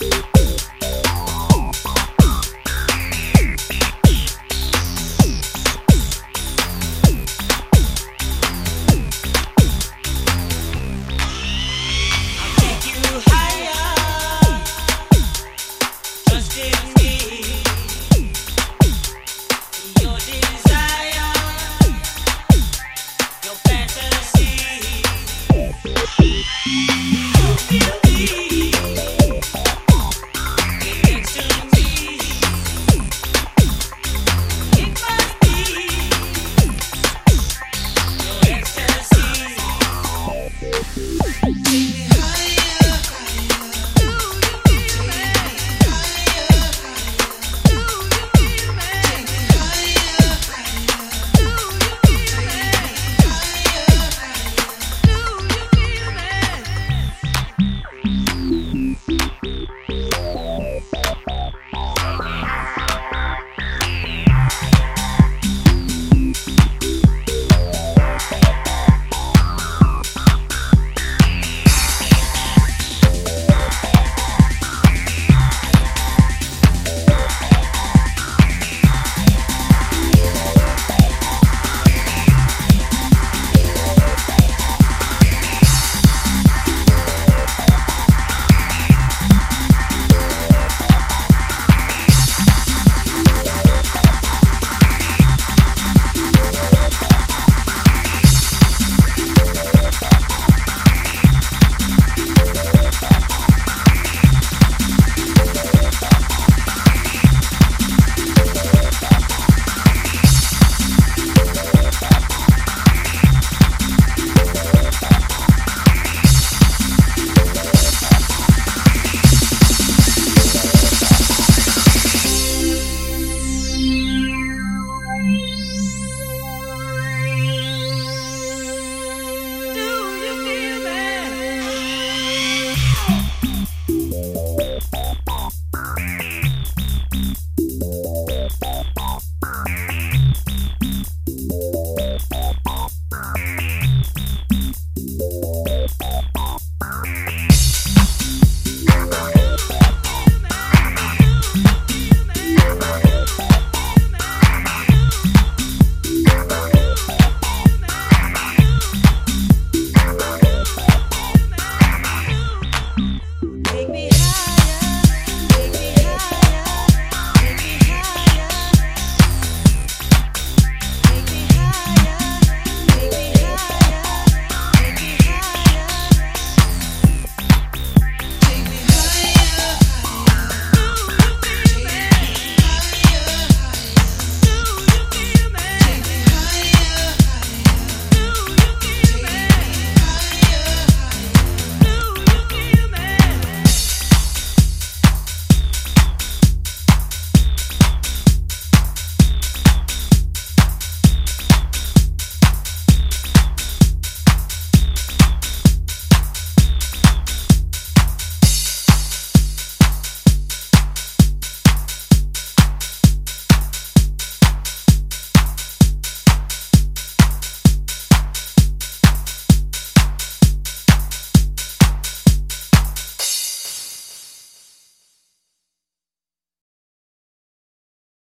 Bye.